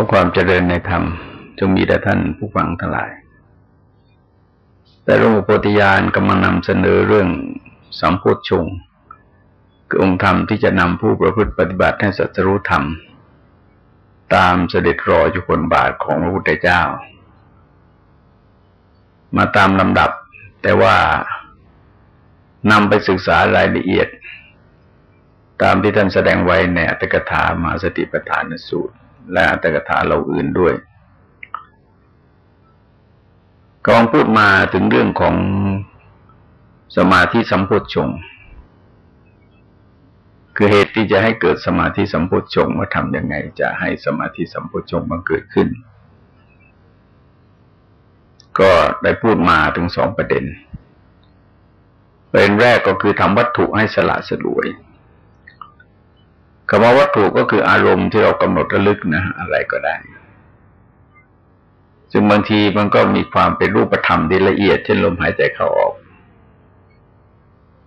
อความเจริญในธรรม จงมีแด่ท่านผู้ฟังทั้งหลาย แต่หลวงปู่โพธิญาณกำลังนำเสนอเรื่องสัมโพชงคือองค์ธรรมที่จะนำผู้ประพฤติปฏิบัติให้สัจรู้ธรรม ตามเสด็จรออยู่บนบาทของพระพุทธเจ้า มาตามลำดับ แต่ว่านำไปศึกษารายละเอียด ตามที่ท่านแสดงไว้ในอัตถกถามาสติปัฏฐานสูตร และอัตถกถาเราอื่นด้วยกองพูดมาถึงเรื่องของสมาธิสัมโพชฌงคือเหตุที่จะให้เกิดสมาธิสัมโพชฌงว่าทำยังไง จะให้สมาธิสัมโพชฌงมันเกิดขึ้น ก็ได้พูดมาถึงสองประเด็นประเด็นแรกก็คือทำวัตถุให้สละสลวย คำว่าวัตถุก็คืออารมณ์ที่เรากำหนดระลึกนะอะไรก็ได้ซึ่งบางทีมันก็มีความเป็นรูปธรรมที่ละเอียด เช่นลมหายใจเข้าออก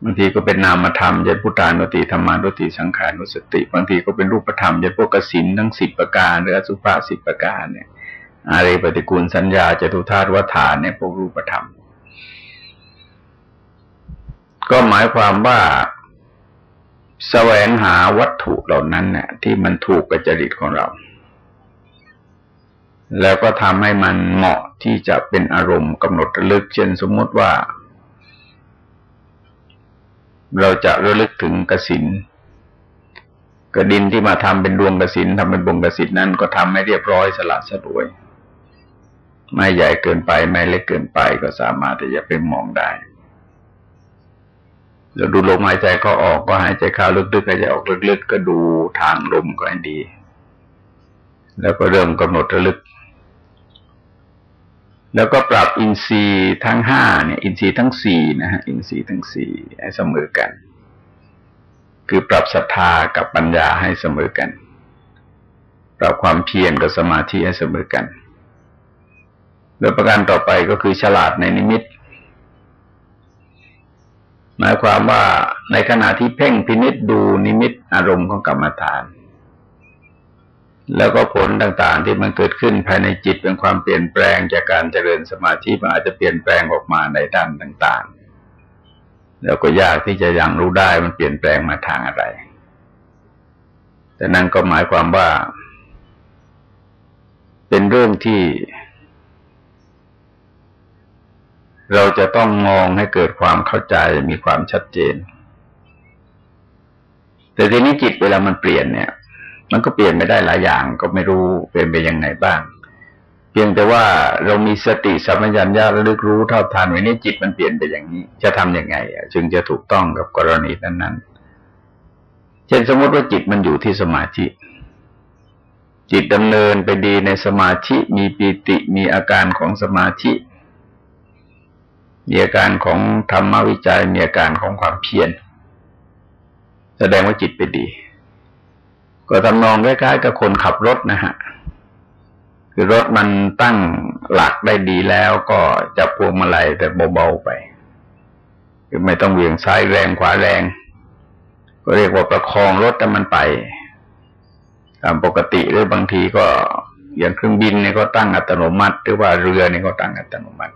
บางทีก็เป็นนามธรรมยันพุทธานุติธรรมานุติสังขานุสติ บางทีก็เป็นรูปธรรมยันพวกกสินทั้งสิบประการหรืออสุภาสิบประการเนี่ยอะไรปฏิกูลสัญญาจตุธาตุวัฏฐานเนี่ยพวกรูปธรรม ก็หมายความว่า แสวงหาวัตถุเหล่านั้นเนี่ยที่มันถูกกับจริตของเรา แล้วก็ทำให้มันเหมาะที่จะเป็นอารมณ์กำหนดระลึก เช่นสมมติว่า เราจะระลึกถึงกสินกระดินที่มาทำเป็นดวงกสินทำเป็นบงกสินนั้นก็ทำให้เรียบร้อยสละสลวย ไม่ใหญ่เกินไปไม่เล็กเกินไปก็สามารถที่จะเป็นมองได้ เราดูลมหายใจก็ออกก็หายใจเข้าลึกๆหายใจออกลึกๆก็ดูทางลมก็ให้ดี แล้วก็เริ่มกำหนดระลึก แล้วก็ปรับอินทรีย์ทั้งห้าเนี่ย อินทรีย์ทั้งสี่นะฮะอินทรีย์ทั้งสี่ให้เสมอกัน คือปรับศรัทธากับปัญญาให้เสมอกัน ปรับความเพียรกับสมาธิให้เสมอกัน แล้วประการต่อไปก็คือฉลาดในนิมิต หมายความว่าในขณะที่เพ่งพินิษดูนิมิตอารมณ์ของกรรมฐาน แล้วก็ผลต่างๆ ที่มันเกิดขึ้นภายในจิตเป็นความเปลี่ยนแปลงจากการเจริญสมาธิมันอาจจะเปลี่ยนแปลงออกมาในด้านต่างๆ แล้วก็ยากที่จะยังรู้ได้มันเปลี่ยนแปลงมาทางอะไร แต่นั่นก็หมายความว่า เป็นเรื่องที่ เราจะต้องมองให้เกิดความเข้าใจมีความชัดเจน แต่ทีนี้จิตเวลามันเปลี่ยนเนี่ย มันก็เปลี่ยนไม่ได้หลายอย่างก็ไม่รู้เปลี่ยนไปยังไงบ้าง เพียงแต่ว่าเรามีสติสัมปชัญญะระลึกรู้เท่าทันไว้นี้จิตมันเปลี่ยนไปอย่างนี้ จะทํำยังไงจึงจะถูกต้องกับกรณีนั้นๆ เช่นสมมติว่าจิตมันอยู่ที่สมาธิจิตดำเนินไปดีในสมาธิมีปีติมีอาการของสมาธิ มีอาการของธรรมวิจัยมีอาการของความเพียรแสดงว่าจิตไปดี ก็ทำนองคล้ๆกับคนขับรถนะฮะคือรถมันตั้งหลักได้ดีแล้วก็จะพวงมาลัยแต่เบาๆไป คือไม่ต้องเวียงซ้ายแรงขวาแรง ก็เรียกว่าประคองรถแต่มันไปตามปกติหรือบางทีก็อย่างเครื่องบินเนี่ยก็ตั้งอัตโนมัติ หรือว่าเรือเนี่ยก็ตั้งอัตโนมัติ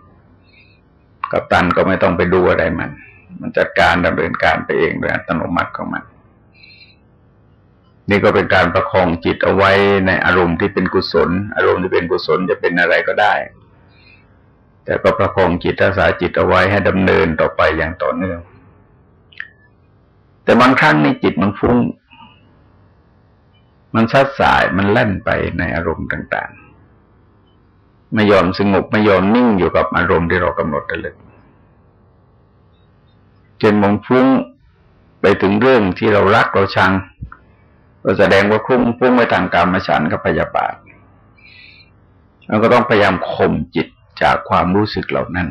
กัปตันก็ไม่ต้องไปดูอะไรมัน มันจัดการดำเนินการไปเองโดยอัตโนมัติของมัน นี่ก็เป็นการประคองจิตเอาไว้ในอารมณ์ที่เป็นกุศล อารมณ์ที่เป็นกุศลจะเป็นอะไรก็ได้ แต่ก็ประคองจิตรักษาจิตเอาไว้ให้ดำเนินต่อไปอย่างต่อเนื่อง แต่บางครั้งในจิตมันฟุ้ง มันซัดสายมันแล่นไปในอารมณ์ต่างๆ ไม่ยอมสงบไม่ยอมนิ่งอยู่กับอารมณ์ที่เรากำหนดเลยจนมองฟุ้งไปถึงเรื่องที่เรารักเราชังก็แสดงว่าคุ้มพุ่งไปทางกรรมฉันกับพยาบาทเราก็ต้องพยายามข่มจิตจากความรู้สึกเหล่านั้น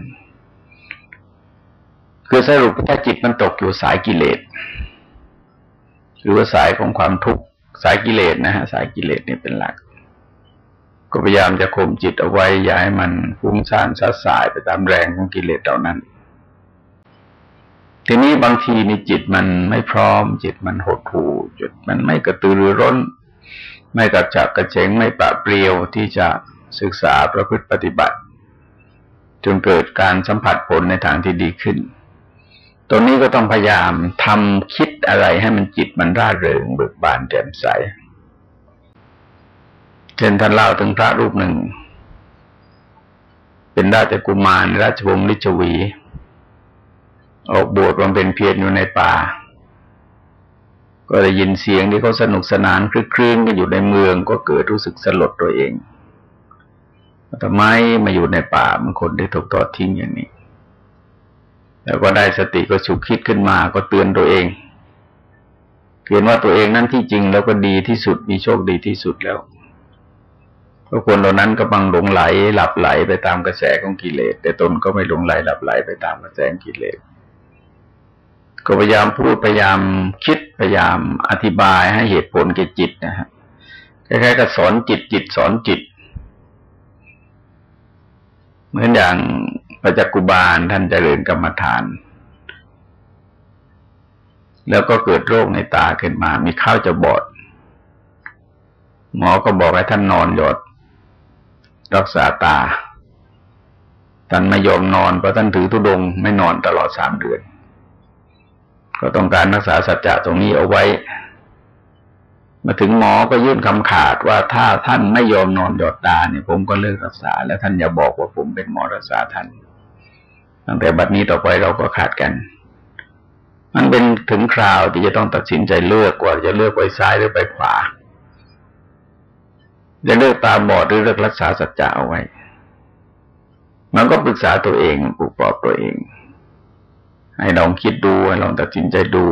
คือสรุปถ้าจิตมันตกอยู่สายกิเลสหรือว่าสายของความทุกข์สายกิเลสนะฮะสายกิเลสนี่เป็นหลัก ก็พยายามจะข่มจิตเอาไว้อย่าให้มันฟุ้งซ่านซัดสายไปตามแรงของกิเลสเหล่านั้น ทีนี้บางทีในจิตมันไม่พร้อม จิตมันหดหู่จิตมันไม่กระตือรือร้น ไม่กระฉับกระเฉงไม่ปะเปรียวที่จะศึกษาประพฤติปฏิบัติ จนเกิดการสัมผัสผลในทางที่ดีขึ้นตรงนี้ก็ต้องพยายามทำคิดอะไรให้มันจิตมันร่าเริงเบิกบานแจ่มใส เช่นท่านเล่าถึงพระรูปหนึ่ง เป็นราชกุมารราชวงศ์ลิชวี ออกบวชมันเป็นเพียรอยู่ในป่า ก็ได้ยินเสียงที่เขาสนุกสนานคลึกคลื้นกันอยู่ในเมืองก็เกิดรู้สึกสลดตัวเองทำไมมาอยู่ในป่ามันคนได้ถูกทอดทิ้งอย่างนี้ แล้วก็ได้สติก็ฉุกคิดขึ้นมาก็เตือนตัวเองเห็นว่าตัวเองนั้นที่จริงแล้วก็ดีที่สุดมีโชคดีที่สุดแล้ว เพราะคนเหล่านั้นก็บังหลงไหล หลับไหลไปตามกระแสของกิเลส แต่ตนก็ไม่หลงไหลหลับไหลไปตามกระแสกิเลส ก็พยายามพูดพยายามคิดพยายามอธิบายให้เหตุผลแก่จิตนะฮะคล้ายๆกับสอนจิตจิตสอนจิต เหมือนอย่างพระจักกุบาลท่านเจริญกรรมฐาน แล้วก็เกิดโรคในตาขึ้นมา มีข้าวจะบอด หมอก็บอกให้ท่านนอนหยด รักษาตา ท่านไม่ยอมนอนเพราะท่านถือธุดงไม่นอนตลอดสามเดือน ก็ต้องการรักษาสัจจะตรงนี้เอาไว้ มาถึงหมอก็ยื่นคำขาดว่าถ้าท่านไม่ยอมนอนหยอดตาเนี่ย ผมก็เลิกรักษา แล้วท่านอย่าบอกว่าผมเป็นหมอรักษาท่านตั้งแต่บัดนี้ต่อไปเราก็ขาดกัน มันเป็นถึงคราวที่จะต้องตัดสินใจเลือกว่าจะเลือกไปซ้ายหรือไปขวา จะเลือกตามบอดหรือเลือกรักษาสัจจะเอาไว้ มันก็ปรึกษาตัวเองปลุกปลอบตัวเอง ให้ลองคิดดูให้ลองตัดสินใจดู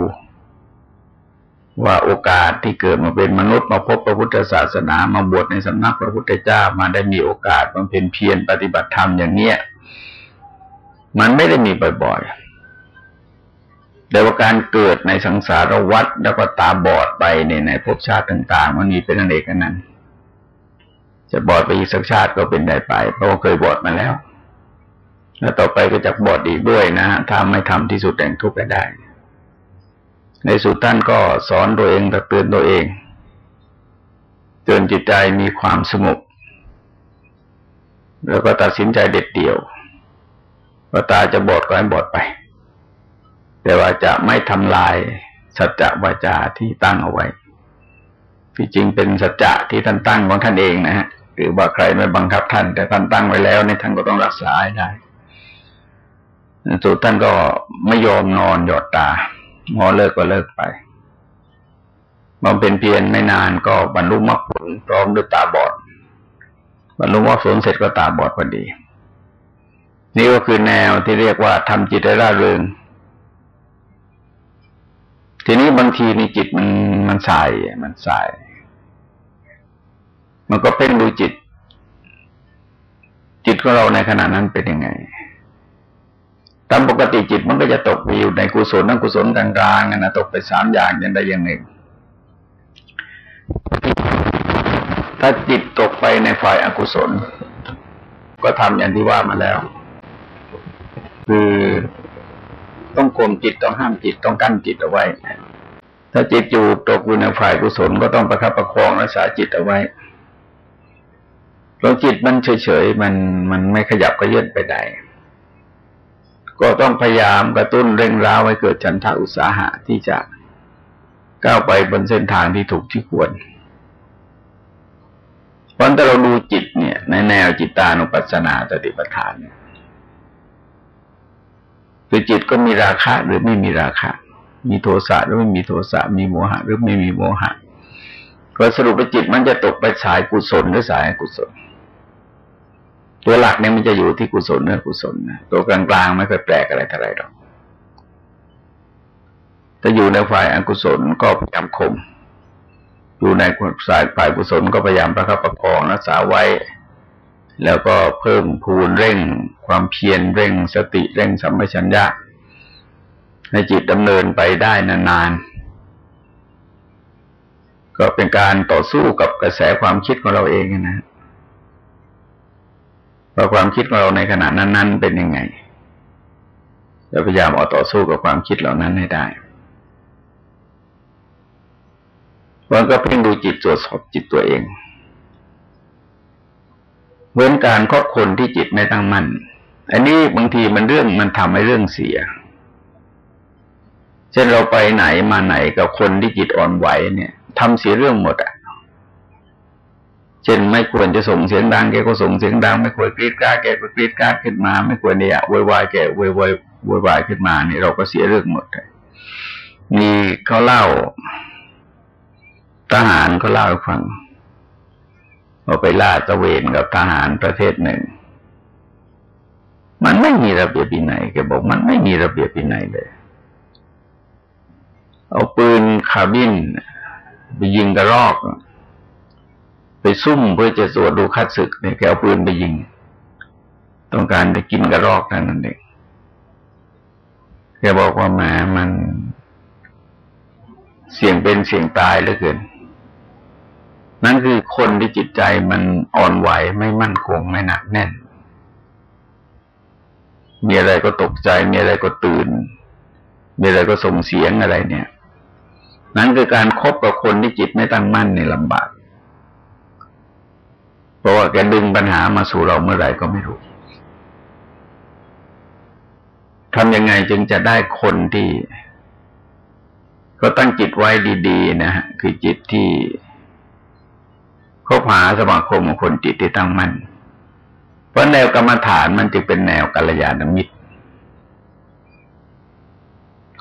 ว่าโอกาสที่เกิดมาเป็นมนุษย์มาพบพระพุทธศาสนามาบวชในสำนักพระพุทธเจ้ามาได้มีโอกาสมาเป็นเพียรปฏิบัติธรรมอย่างเนี้ยมันไม่ได้มีบ่อยๆ แต่ว่าการเกิดในสังสารวัฏแล้วก็ตาบอดไปในในภพชาติต่าง ๆ มันมีเป็นอันเอกนั้น จะบอดไปอีกสักชาติก็เป็นได้ไป เพราะว่าเคยบอดมาแล้ว แล้วต่อไปก็จะบอดอีกด้วยนะฮะถ้าไม่ทำที่สุดแห่งทุกข์ได้ ในสุดท่านก็สอนตัวเองตักเตือนตัวเองจนจิตใจมีความสงบแล้วก็ตัดสินใจเด็ดเดี่ยวว่าตาจะบอดก็ให้บอดไป แต่ว่าจะไม่ทำลายสัจจะวาจาที่ตั้งเอาไว้ที่จริงเป็นสัจจะที่ท่านตั้งของท่านเองนะฮะ หรือว่าใครไม่บังคับท่าน แต่ท่านตั้งไว้แล้วในท่านก็ต้องรักษาให้ได้สุดท่านก็ไม่ยอมนอนหยอดตาหมอเลิกก็เลิกไปบำเพ็ญเพียรไม่นานก็บรรลุมรรคผลพร้อมด้วยตาบอด บรรลุมรรคผลเสร็จก็ตาบอดพอดี นี่ก็คือแนวที่เรียกว่าทำจิตให้ร่าเริงทีนี้บางทีในจิตมันมันสายมันสาย มันก็เป็นดูจิต จิตของเราในขณะนั้นเป็นยังไงตามปกติจิตมันก็จะตกไปอยู่ในกุศลนั่งกุศลกลางๆนะตกไปสามอย่างอย่างใดอย่างหนึ่ง ถ้าจิตตกไปในฝ่ายอากุศล ก็ทำอย่างที่ว่ามาแล้ว คือต้องข่มจิตต้องห้ามจิตต้องกั้นจิตเอาไว้ ถ้าจิตอยู่ตกอยู่ในฝ่ายกุศลก็ต้องประคับประคองรักษาจิตเอาไว้ เพราจิตมันเฉยๆมันมันไม่ขยับก็เยื่นไปได้ก็ต้องพยายามกระตุ้นเร่งร้าวให้เกิดฉันทาอุตสาหะที่จะก้าวไปบนเส้นทางที่ถูกที่ควรเพราะถ้าเราดูจิตเนี่ย ในแนวจิตานุปัสสนาสติปัฏฐานเนี่ยคือจิตก็มีราคะหรือไม่มีราคะ มีโทสะหรือไม่มีโทสะมีโมหะ หรือไม่มีโมหะ ก็สรุปว่าจิตมันจะตกไปสายกุศลหรือสายอกุศล ตัวหลักเนี่ยมันจะอยู่ที่กุศลเนื้อกุศลนะตัวกลางๆไม่ค่อยแปลกอะไรเท่าไรหรอกถ้าอยู่ในฝ่ายอกุศลก็พยายามข่มอยู่ในสายฝ่ายกุศลก็พยายามประคับประคองรักษาไว้ แล้วก็เพิ่มพูนเร่ง ความเพียรเร่ง สติเร่งสัมปชัญญะในจิตดำเนินไปได้นานๆก็เป็นการต่อสู้กับกระแสความคิดของเราเองนะ ว่าความคิดของเราในขณะนั้น ๆ เป็นยังไงเราพยายามเอาต่อสู้กับความคิดเหล่านั้นให้ได้เพมันก็เพ่งดูจิตตรวจสอบจิตตัวเองเว้นการคบคนที่จิตไม่ตั้งมั่น อันนี้บางทีมันเรื่องมันทำให้เรื่องเสีย เช่นเราไปไหนมาไหนกับคนที่จิตอ่อนไหวเนี่ยทำเสียเรื่องหมดอะ เช่นไม่ควรจะส่งเสียงดังแกก็ส่งเสียงดัง ไม่ควรกรีดกราแกก็กรีดกราขึ้นมา ไม่ควรเนี่ยวุ่นวายแกวุ่นวายวุ่นวายขึ้นมานี่เราก็เสียเรื่องหมดเลยมีเขาเล่าทหารเขาเล่าให้ฟังว่าไปล่าตะเวนกับทหารประเทศหนึ่ง มันไม่มีระเบียบปีไหนแกบอกมันไม่มีระเบียบปีไหนเลย เอาปืนคาบินไปยิงกระรอก ไปซุ่มเพื่อจะตรวจดูคัดศึกเนี่ยแกเอาปืนไปยิง ต้องการไปกินกระรอกนั่นเองแกบอกว่าแหมมัน เสี่ยงเป็นเสี่ยงตายเหลือเกิน นั่นคือคนที่จิตใจมันอ่อนไหวไม่มั่นคงไม่หนักแน่น มีอะไรก็ตกใจ มีอะไรก็ตื่น มีอะไรก็ส่งเสียงอะไรเนี่ย นั่นคือการครบกับคนที่จิตไม่ตั้งมั่นในลำบาก เพราะว่าแกดึงปัญหามาสู่เราเมื่อไหร่ก็ไม่รู้ทำยังไงจึงจะได้คนที่ ก็ตั้งจิตไว้ดีๆ นะฮะคือจิตที่คบหาสมาคมของคนจิตที่ตั้งมั่นเพราะแนวกรรมฐานมันจึงเป็นแนวกัลยาณมิตร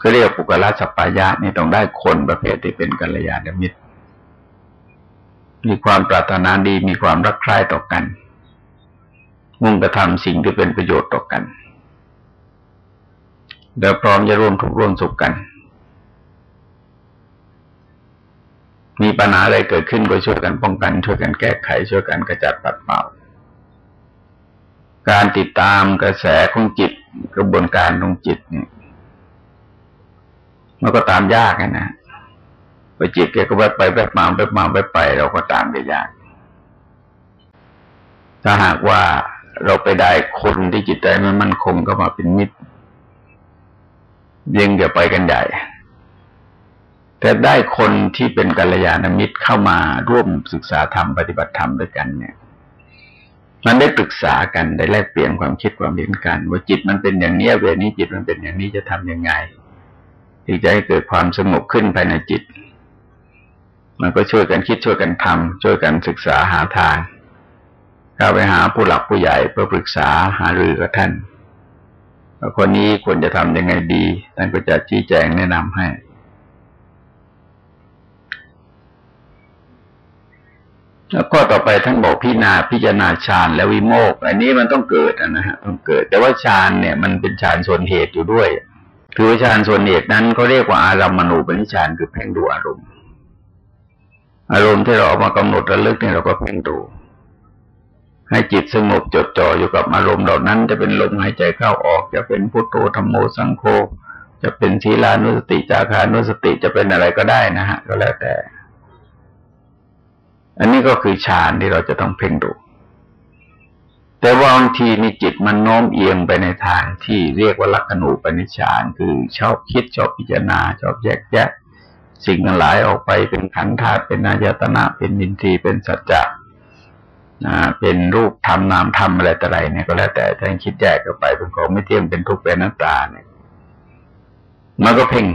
ก็เรียกปุกละสัปปายะนี่ต้องได้คนประเภทที่เป็นกัลยาณมิตร มีความปรารถนาดีมีความรักใคร่ต่อกัน มุ่งกระทำสิ่งที่เป็นประโยชน์ต่อกันแล้วพร้อมจะร่วมทุกข์ร่วมสุขกัน มีปัญหาอะไรเกิดขึ้นก็ช่วยกันป้องกัน ช่วยกันแก้ไข ช่วยกันกระจัดปัดเป่า การติดตามกระแสของจิต กระบวนการของจิตเนี่ยมันก็ตามยากนะ ไปจิตแกก็แวบไปแวบมาแวบมาแวบไป เราก็ตามได้ยาก ถ้าหากว่าเราไปได้คนที่จิตใจมันมั่นคงก็มาเป็นมิตรยิ่งจะไปกันใหญ่ แต่ได้คนที่เป็นกัลยาณมิตรเข้ามาร่วมศึกษาธรรมปฏิบัติธรรมด้วยกันเนี่ย มันได้ปรึกษากันได้แลกเปลี่ยนความคิดความเห็นกัน ว่าจิตมันเป็นอย่างนี้เวลนี้จิตมันเป็นอย่างนี้จะทํำยังไงที่จะให้เกิดความสงบขึ้นภายในจิต มันก็ช่วยกันคิดช่วยกันทำช่วยกันศึกษาหาทางเข้าไปหาผู้หลักผู้ใหญ่เพื่อปรึกษาหารือกับท่านว่าคนนี้ควรจะทํำยังไงดีท่านก็จะชี้แจงแนะนำให้ แล้วก็ต่อไปทั้งบอกพิจารณาพิจารณาฌานและวิโมกอันนี้มันต้องเกิดนะฮะต้องเกิด แต่ว่าฌานเนี่ยมันเป็นฌานส่วนเหตุอยู่ด้วย คือฌานส่วนเหตุนั้นเขาเรียกว่าอารามณูปนิฌานคือเพ่งดูอารมณ์ อารมณ์ที่เราเอามากำหนดระลึกเนี่ยเราก็เพ่งดู ให้จิตสงบจดจ่ออยู่กับอารมณ์เหล่านั้น จะเป็นลมหายใจเข้าออก จะเป็นพุทโธธรรมโมสังโฆจะเป็นศีลานุสติจาคานุสติจะเป็นอะไรก็ได้นะฮะ ก็แล้วแต่ อันนี้ก็คือฌานที่เราจะต้องเพ่งดู แต่ว่าบางทีมีจิตมันโน้มเอียงไปในทางที่เรียกว่าลักขณูปนิชานคือชอบคิดชอบพิจารณาชอบแยกแยะ สิ่งหลายออกไปเป็นขันธ์ธาตุเป็นนายตนะเป็นนินทรีย์เป็นสัจจะเป็นรูปธรรมนามธรรมอะไรต่ออะไรเนี่ยก็แล้วแต่ถ้าคิดแยกกันไปเป็นของไม่เที่ยงเป็นทุกข์เป็นนัตตาเนี่ยมันก็เพ่ง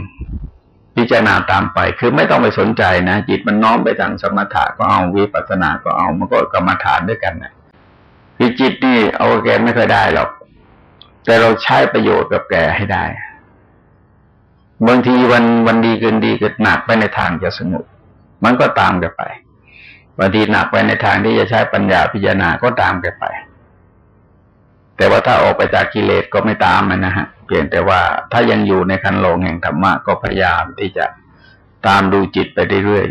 พิจารณาตามไป คือไม่ต้องไปสนใจนะ จิตมันน้อมไปทางสมถะก็เอาวิปัสสนาก็เอามันก็กรรมฐานด้วยกันนะคือจิตนี่เอาแกไม่เคยได้หรอก แต่เราใช้ประโยชน์กับแกให้ได้ บางทีวันวันดีเกินดีเกิดหนักไปในทางจะสงบมันก็ตามกันไปบางทีหนักไปในทางที่จะใช้ปัญญาพิจารณาก็ตามกันไป แต่ว่าถ้าออกไปจากกิเลสก็ไม่ตามมันนะฮะเพียงแต่ว่าถ้ายังอยู่ในคันลงแห่งธรรมะก็พยายามที่จะตามดูจิตไปเรื่อย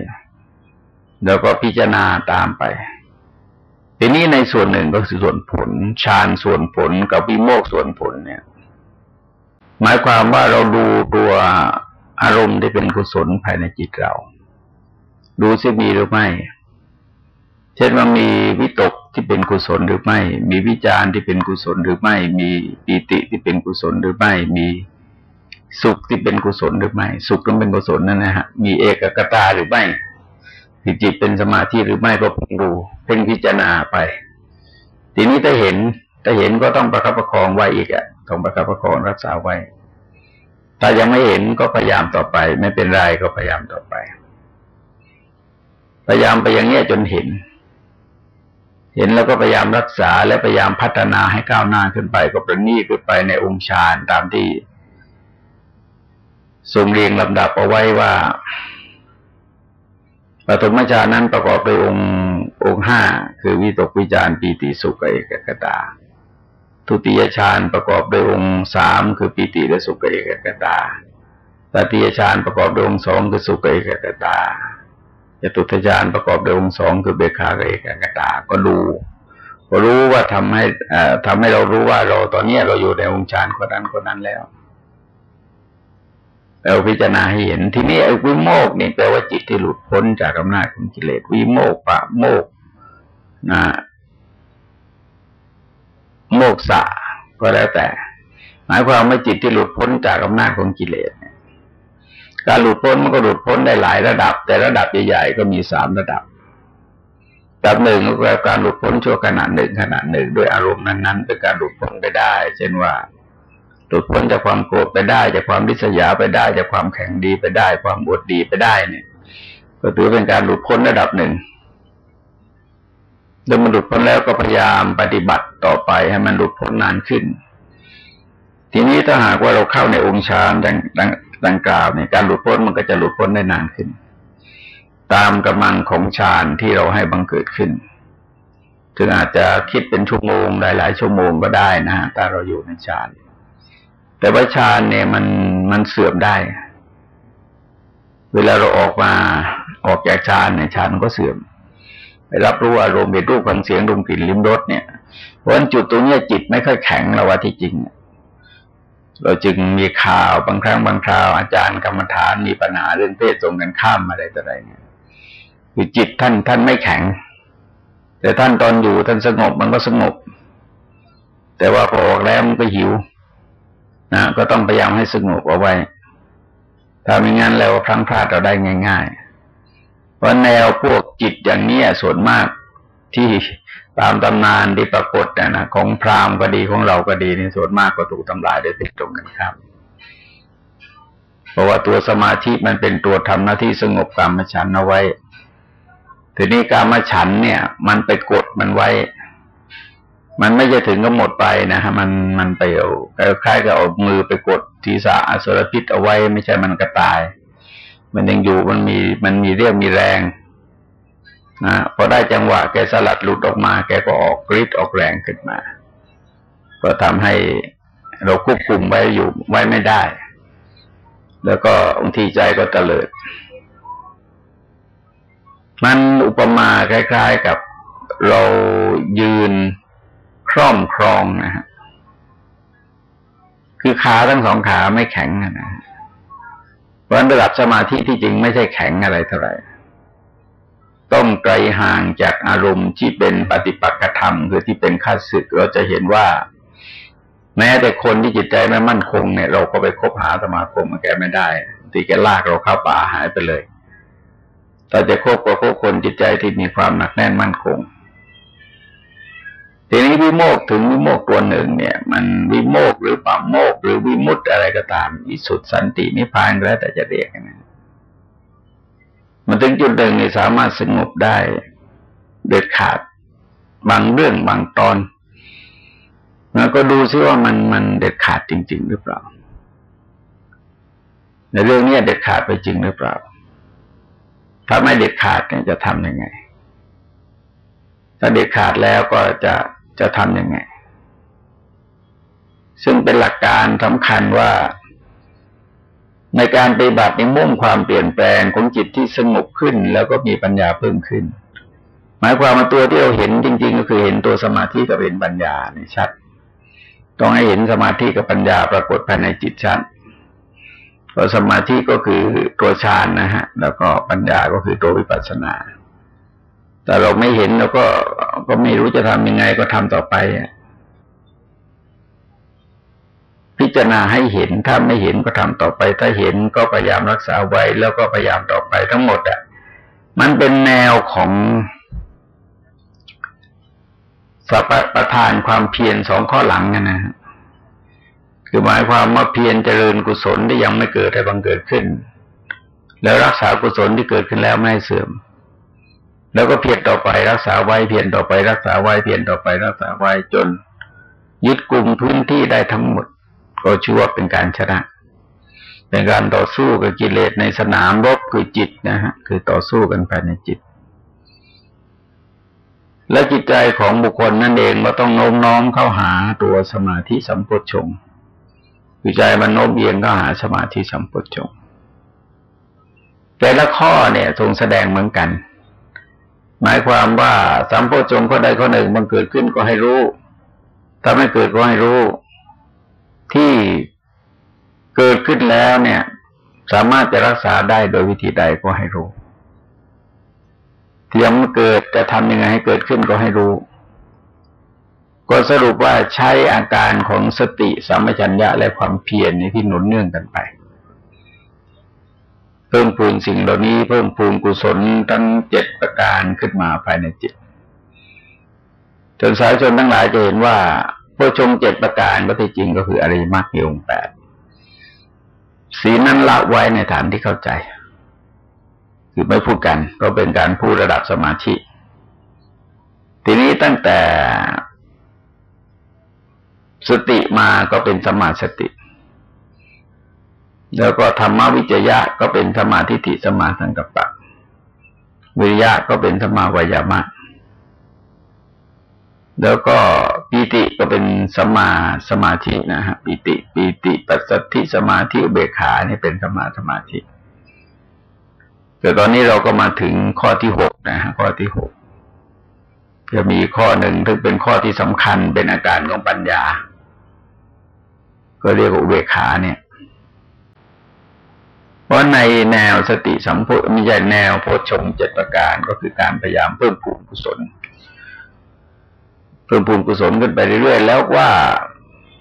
ๆแล้วก็พิจารณาตามไปทีนี้ในส่วนหนึ่งก็คือส่วนผลฌานส่วนผลกับวิโมกส่วนผลเนี่ย หมายความว่าเราดูตัวอารมณ์ที่เป็นกุศลภายในจิตเรา ดูซิมีหรือไม่ เช่นว่ามีวิตกที่เป็นกุศลหรือไม่ มีวิจารณ์ที่เป็นกุศลหรือไม่ มีปีติที่เป็นกุศลหรือไม่ มีสุขที่เป็นกุศลหรือไม่ สุขก็เป็นกุศลนั่นนะฮะ มีเอกกตาหรือไม่จิตเป็นสมาธิหรือไม่ก็เพ่งดูเพ่งพิจารณาไป ทีนี้ถ้าเห็นถ้าเห็นก็ต้องประคับประคองไว้อีกอะ ต้องประคับประคองรักษาไว้ ถ้ายังไม่เห็นก็พยายามต่อไป ไม่เป็นไรก็พยายามต่อไป พยายามไปอย่างเงี้ยจนเห็น เห็นแล้วก็พยายามรักษาและพยายามพัฒนาให้ก้าวหน้าขึ้นไป ก็ประนีขึ้นไปในองค์ฌานตามที่ทรงเรียงลำดับเอาไว้ว่าปฐมฌานนั้นประกอบด้วยองค์องค์ห้าคือวิตกวิจารปีติสุขเอกกตา ทุติยฌานประกอบด้วยองค์สามคือปีติและสุขเอกกตาตติยฌานประกอบด้วยองค์สองคือสุขเอกกตาจตุตฌานประกอบด้วยองค์สองคือเบคาเอกกตา ก็ดูก็รู้ว่าทำให้ทำให้เรารู้ว่าเราตอนนี้เราอยู่ในองค์ฌานคนนั้นคนนั้นแล้วเราพิจารณาให้เห็น ทีนี้ไอ้วิโมกนี่แปลว่าจิตที่หลุดพ้นจากอำนาจของกิเลสวิโมกปะโมกนะ โมกสะก็แล้วแต่ หมายความว่าจิตที่หลุดพ้นจากอำนาจของกิเลสการหลุดพ้นมันก็หลุดพ้นได้หลายระดับ แต่ระดับใหญ่ๆก็มีสามระดับระดับหนึ่งก็คือการหลุดพ้นชั่วขณะหนึ่งขณะหนึ่งด้วยอารมณ์นั้นๆเป็นการหลุดพ้นไปได้ เช่นว่าหลุดพ้นจากความโกรธไปได้จากความริษยาไปได้จากความแข็งดีไปได้ ความอดดีไปได้เนี่ย ก็ถือเป็นการหลุดพ้นระดับหนึ่ง เมื่อมันหลุดพ้นแล้วก็พยายามปฏิบัติต่อไปให้มันหลุดพ้นนานขึ้น ทีนี้ถ้าหากว่าเราเข้าในองค์ฌานดังดังดังกล่าวเนี่ยการหลุดพ้นมันก็จะหลุดพ้นได้นานขึ้น ตามกำลังของฌานที่เราให้บังเกิดขึ้นถึงอาจจะคิดเป็นชั่วโมงหลาย ๆ ชั่วโมงก็ได้นะฮะถ้าเราอยู่ในฌานแต่ว่าฌานเนี่ยมันมันเสื่อมได้ เวลาเราออกมาออกจากฌานเนี่ยฌานก็เสื่อม ไปรับรู้อารมณ์เป็นรูปฟังเสียงดมกลิ่นลิ้มรสเนี่ยเพราะฉะนั้นจุดตรงนี้จิตไม่ค่อยแข็งเราว่าที่จริง เราจึงมีข่าวบางครั้งบางคราวอาจารย์กรรมฐานมีปัญหาเรื่องเพศตรงกันข้ามอะไรต่ออะไรเนี่ยคือจิตท่านท่านไม่แข็ง แต่ท่านตอนอยู่ท่านสงบมันก็สงบ แต่ว่าพอออกแล้วมันก็หิวนะก็ต้องพยายามให้สงบเอาไว้ถ้าไม่งั้นแล้วพลั้งพลาดเราได้ง่าย ๆ เพราะแนวพวกจิตอย่างนี้ส่วนมากที่ตามตำนานที่ปรากฏนะของพราหมณ์ก็ดีของเราก็ดีในส่วนมากก็ถูกทำลายโดยติดตรงกันครับ เพราะว่าตัวสมาธิมันเป็นตัวทำหน้าที่สงบกรรมฉันเอาไว้ ทีนี้กรรมฉันเนี่ย มันไปกดมันไว้ มันไม่จะถึงก็หมดไปนะฮะมันมันไปเอาคล้ายกับเอามือไปกดศีรษะอสรพิษเอาไว้ ไม่ใช่มันก็ตาย มันยังอยู่มันมีมันมีเรี่ยวมีแรงนะพอได้จังหวะแกสลัดหลุดออกมา แกก็ออกฤทธิ์ออกแรงขึ้นมา ก็ทำให้เราควบคุมไว้อยู่ไว้ไม่ได้ แล้วก็บางทีใจก็เลิด มันอุปมาคล้าย ๆกับเรายืนคร่อมครองนะฮะคือขาทั้งสองขาไม่แข็งนะ เพราะระดับสมาธิที่จริงไม่ใช่แข็งอะไรเท่าไหร่ ต้องไกลห่างจากอารมณ์ที่เป็นปฏิปักษธรรมคือที่เป็นข้าศึกเราจะเห็นว่า แม้แต่คนที่จิตใจไม่มั่นคงเนี่ย เราก็ไปคบหาสมาคมมาแกไม่ได้ที่แกลากเราเข้าป่าหายไปเลยแต่จะคบกับคนจิตใจที่มีความหนักแน่นมั่นคง ทีนี้วิโมกถึงวิโมกตัวหนึ่งเนี่ย มันวิโมกหรือปัมโมกหรือวิมุตอะไรก็ตามวิสุทธิสันตินิพพานแล้วแต่จะเรียกนะมันถึงจุดหนึ่งนี่สามารถสงบได้ เด็ดขาดบางเรื่องบางตอน แล้วก็ดูซิว่ามันมันเด็ดขาดจริง ๆ หรือเปล่า ในเรื่องนี้เด็ดขาดไปจริงหรือเปล่า ถ้าไม่เด็ดขาดเนี่ยจะทำยังไง ถ้าเด็ดขาดแล้วก็จะ จะทำยังไง ซึ่งเป็นหลักการสำคัญว่า ในการปฏิบัติในมุ่งความเปลี่ยนแปลงของจิตที่สงบขึ้น แล้วก็มีปัญญาเพิ่มขึ้น หมายความว่าตัวที่เราเห็นจริง ๆ ก็คือเห็นตัวสมาธิกับเห็นปัญญาในชัด ต้องให้เห็นสมาธิกับปัญญาปรากฏภายในจิตชัดเพราะสมาธิก็คือตัวฌานนะฮะ แล้วก็ปัญญาก็คือตัววิปัสสนา แต่เราไม่เห็นเราก็ก็ไม่รู้จะทำยังไงก็ทำต่อไปพิจารณาให้เห็นถ้าไม่เห็นก็ทำต่อไป ถ้าเห็นก็พยายามรักษาไว้ แล้วก็พยายามต่อไปทั้งหมดอะ มันเป็นแนวของสัพประทานความเพียรสองข้อหลังนะฮะคือหมายความว่าเพียรเจริญกุศลที่ยังไม่เกิดให้บังเกิดขึ้น แล้วรักษากุศลที่เกิดขึ้นแล้วไม่ให้เสื่อม แล้วก็เพียรต่อไปรักษาไว้เพียรต่อไปรักษาไว้เพียรต่อไปรักษาไว้จน ยึดกลุ่มพื้นที่ได้ทั้งหมด ก็ชื่อว่าเป็นการชนะเป็นการต่อสู้กับกิเลสในสนามรบคือจิตนะฮะคือต่อสู้กันภายในจิต และจิตใจของบุคคลนั่นเองก็ต้องโน้มน้อมเข้าหาตัวสมาธิสัมปชงคือใจมันโน้มเอียงเข้าหาสมาธิสัมปชงแต่ละข้อเนี่ยทรงแสดงเหมือนกัน หมายความว่าสัมโพชงข้อใดข้อหนึ่งมันเกิดขึ้นก็ให้รู้ ถ้าไม่เกิดก็ให้รู้ ที่เกิดขึ้นแล้วเนี่ย สามารถจะรักษาได้โดยวิธีใดก็ให้รู้ที่ยังไม่เกิดจะทำยังไงให้เกิดขึ้นก็ให้รู้ ก็สรุปว่าใช้อาการของสติสัมปชัญญะและความเพียรในที่หนุนเนื่องกันไป เพิ่มพูนสิ่งเหล่านี้ เพิ่มพูนกุศลทั้งเจ็ดประการขึ้นมาภายในจิต จนสายชนทั้งหลายจะเห็นว่าพระชงเจ็ดประการก็ที่จริงก็คืออริมัคมีองแปดสีนั้นละไว้ในฐานที่เข้าใจ คือไม่พูดกันก็เป็นการพูดระดับสมาธิทีนี้ตั้งแต่สติมาก็เป็นสมาสติ แล้วก็ธรรมวิจยะก็เป็นสมาธิฐิสมาสังกัปปะ วิริยะก็เป็นสมาวายามะแล้วก็ปีติก็เป็นสมาสมาธินะฮะปีติปีติปัสสัทธิสมาธิเบขาเนี่เป็นสมาสมาธิแต่ตอนนี้เราก็มาถึงข้อที่หกนะฮะข้อที่หกจะมีข้อหนึ่งที่เป็นข้อที่สำคัญเป็นอาการของปัญญา ก็เรียกว่าเบขาเนี่ย เพราะในแนวสติสัมโพมีใช่แนวโพชงเจ็ดประการก็คือการพยายามเพิ่มผูมิกุศล เพิ่มพูนกุศลขึ้นไปเรื่อยๆแล้วว่า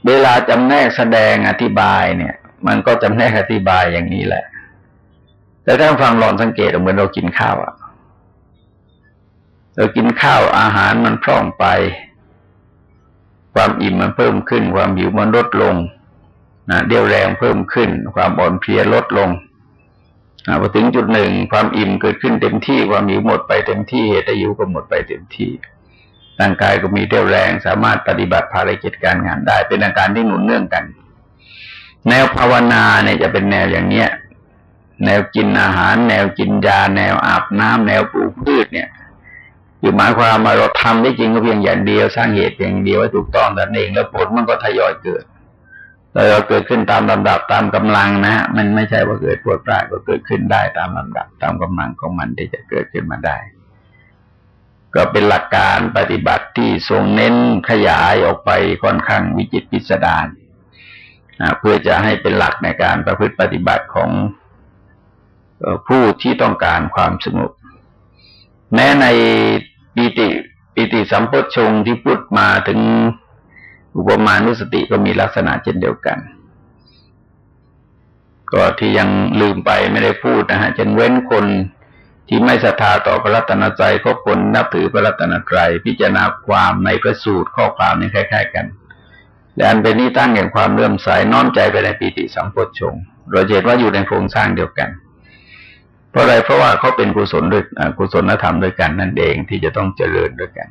เวลาจำแนกแสดงอธิบายเนี่ย มันก็จำแนกอธิบายอย่างนี้แหละ แต่ถ้าฟังลองสังเกตเหมือนเรากินข้าวอะเรากินข้าวอาหารมันพร่องไป ความอิ่มมันเพิ่มขึ้น ความหิวมันลดลงนะเดี่ยวแรงเพิ่มขึ้น ความอ่อนเพลียลดลง พอถึงจุดหนึ่งความอิ่มเกิดขึ้นเต็มที่ความหิวหมดไปเต็มที่เหตุหิวก็หมดไปเต็มที่ร่างกายก็มีเรี่ยวแรง สามารถปฏิบัติภารกิจการงานได้ เป็นอาการที่หนุนเนื่องกัน แนวภาวนาเนี่ยจะเป็นแนวอย่างเนี้ย แนวกินอาหาร แนวกินยา แนวอาบน้ำแนวปลูกพืชเนี่ยคือหมายความว่าเราทำได้จริงก็เพียงอย่างเดียวสร้างเหตุเพียงเดียวให้ถูกต้องแต่เองแล้วผลมันก็ทยอยเกิด เราเกิดขึ้นตามลำดับตามกำลังนะฮะมันไม่ใช่ว่าเกิดปวดปลายก็เกิดขึ้นได้ตามลำดับตามกำลังของมันที่จะเกิดขึ้นมาได้ ก็เป็นหลักการปฏิบัติที่ทรงเน้นขยายออกไปค่อนข้างวิจิตพิสดารเพื่อจะให้เป็นหลักในการประพฤติปฏิบัติของผู้ที่ต้องการความสงบแม้ในปิติปิติสัมพชงที่พูดมาถึง อุปมาณุสติก็มีลักษณะเช่นเดียวกัน ก็ที่ยังลืมไปไม่ได้พูดนะฮะจนเว้นคนที่ไม่ศรัทธาต่อพระรัตนตรัยก็คนนับถือพระรัตนตรัยพิจารณาความในพระสูตรข้อความนี้คล้าย ๆ กัน และอันเป็นนี้ตั้งแห่งความเลื่อมใสน้อมใจไปในปีติสัมโพชงเราเห็นว่าอยู่ในโครงสร้างเดียวกัน เพราะอะไรเพราะว่าเขาเป็นกุศลด้วยกุศลธรรมด้วยกันนั่นเองที่จะต้องเจริญด้วยกัน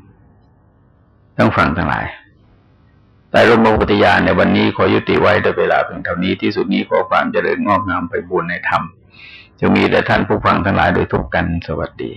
ต้องฟังทั้งหลาย แต่รมปฏิญาณในวันนี้ขอยุติไว้ด้วยเวลาเพียงเท่านี้ที่สุดนี้ขอความเจริญงอกงามไปบุญในธรรมจะมีแต่ท่านผู้ฟังทั้งหลายโดยทุกกันสวัสดี